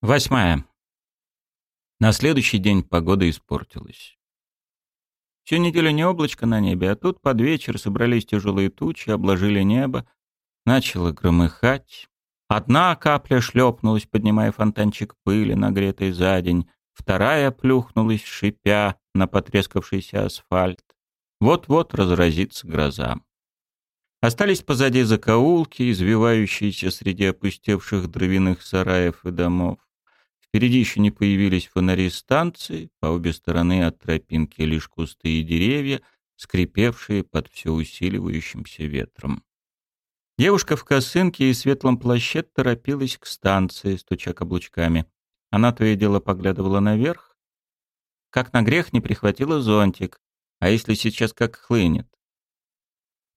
Восьмая. На следующий день погода испортилась. Всю неделю не облачко на небе, а тут под вечер собрались тяжелые тучи, обложили небо, начало громыхать. Одна капля шлепнулась, поднимая фонтанчик пыли, нагретый за день, вторая плюхнулась, шипя на потрескавшийся асфальт. Вот-вот разразится гроза. Остались позади закоулки, извивающиеся среди опустевших дровяных сараев и домов. Впереди еще не появились фонари станции, по обе стороны от тропинки лишь кусты и деревья, скрипевшие под все усиливающимся ветром. Девушка в косынке и светлом плаще торопилась к станции, стуча каблучками. Она то и дело поглядывала наверх. Как на грех не прихватила зонтик, а если сейчас как хлынет?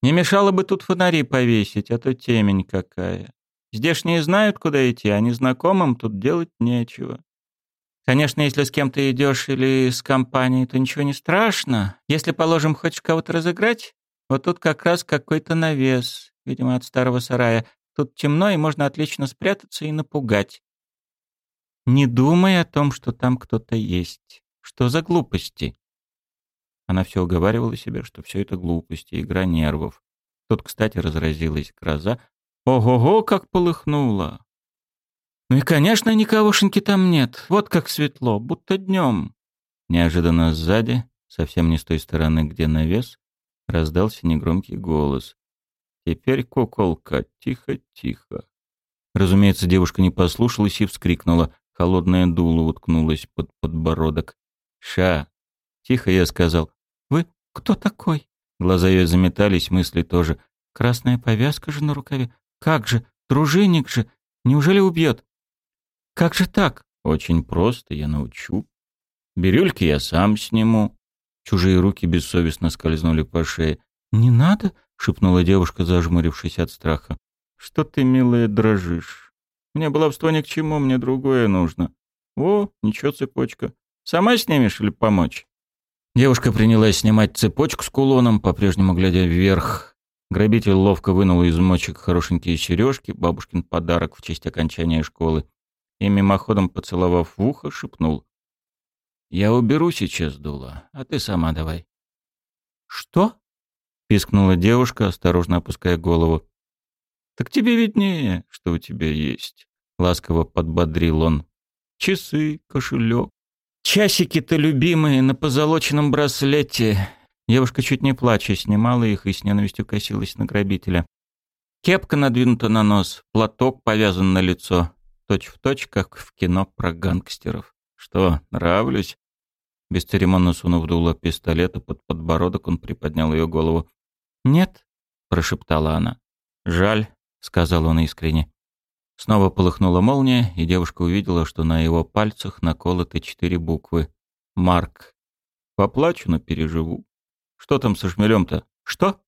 Не мешало бы тут фонари повесить, а то темень какая. Здешние знают, куда идти, а незнакомым тут делать нечего. Конечно, если с кем-то идешь или с компанией, то ничего не страшно. Если, положим, хочешь кого-то разыграть, вот тут как раз какой-то навес, видимо, от старого сарая. Тут темно, и можно отлично спрятаться и напугать. Не думай о том, что там кто-то есть. Что за глупости? Она все уговаривала себя, что все это глупости, игра нервов. Тут, кстати, разразилась гроза, Ого-го, как полыхнуло! Ну и, конечно, никогошеньки там нет. Вот как светло, будто днем. Неожиданно сзади, совсем не с той стороны, где навес, раздался негромкий голос. Теперь куколка, тихо-тихо. Разумеется, девушка не послушалась и вскрикнула. Холодное дуло уткнулось под подбородок. «Ша!» Тихо я сказал. «Вы кто такой?» Глаза ее заметались, мысли тоже. «Красная повязка же на рукаве. Как же? Дружинник же. Неужели убьет? Как же так? Очень просто, я научу. Бирюльки я сам сниму. Чужие руки бессовестно скользнули по шее. «Не надо?» — шепнула девушка, зажмурившись от страха. «Что ты, милая, дрожишь? Мне баловство ни к чему, мне другое нужно. О, ничего, цепочка. Сама снимешь или помочь?» Девушка принялась снимать цепочку с кулоном, по-прежнему глядя вверх. Грабитель ловко вынул из мочек хорошенькие сережки, бабушкин подарок в честь окончания школы, и мимоходом поцеловав в ухо, шепнул. «Я уберу сейчас дуло, а ты сама давай». «Что?» — пискнула девушка, осторожно опуская голову. «Так тебе виднее, что у тебя есть», — ласково подбодрил он. «Часы, кошелек. Часики-то любимые на позолоченном браслете. Девушка чуть не плача снимала их и с ненавистью косилась на грабителя. Кепка надвинута на нос, платок повязан на лицо. Точь в точь, как в кино про гангстеров. «Что, нравлюсь?» Бесцеремонно сунув дуло пистолета под подбородок, он приподнял ее голову. «Нет», — прошептала она. «Жаль», — сказал он искренне. Снова полыхнула молния, и девушка увидела, что на его пальцах наколоты четыре буквы. «Марк». «Поплачу, но переживу». Что там со шмелем-то? Что?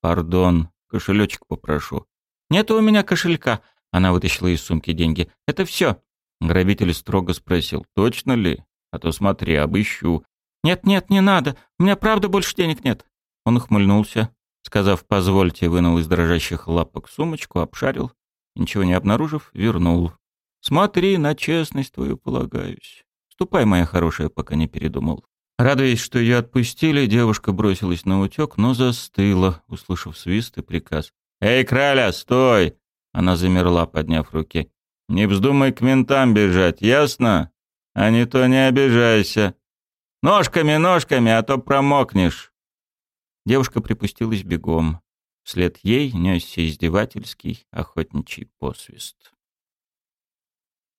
Пардон, кошелечек попрошу. Нет у меня кошелька. Она вытащила из сумки деньги. Это все. Грабитель строго спросил. Точно ли? А то смотри, обыщу. Нет, нет, не надо. У меня правда больше денег нет. Он ухмыльнулся. Сказав «позвольте», вынул из дрожащих лапок сумочку, обшарил. Ничего не обнаружив, вернул. «Смотри, на честность твою полагаюсь. Ступай, моя хорошая, пока не передумал». Радуясь, что ее отпустили, девушка бросилась на утек, но застыла, услышав свист и приказ. «Эй, краля, стой!» Она замерла, подняв руки. «Не вздумай к ментам бежать, ясно? А не то не обижайся. Ножками, ножками, а то промокнешь!» Девушка припустилась бегом. Вслед ей несся издевательский охотничий посвист.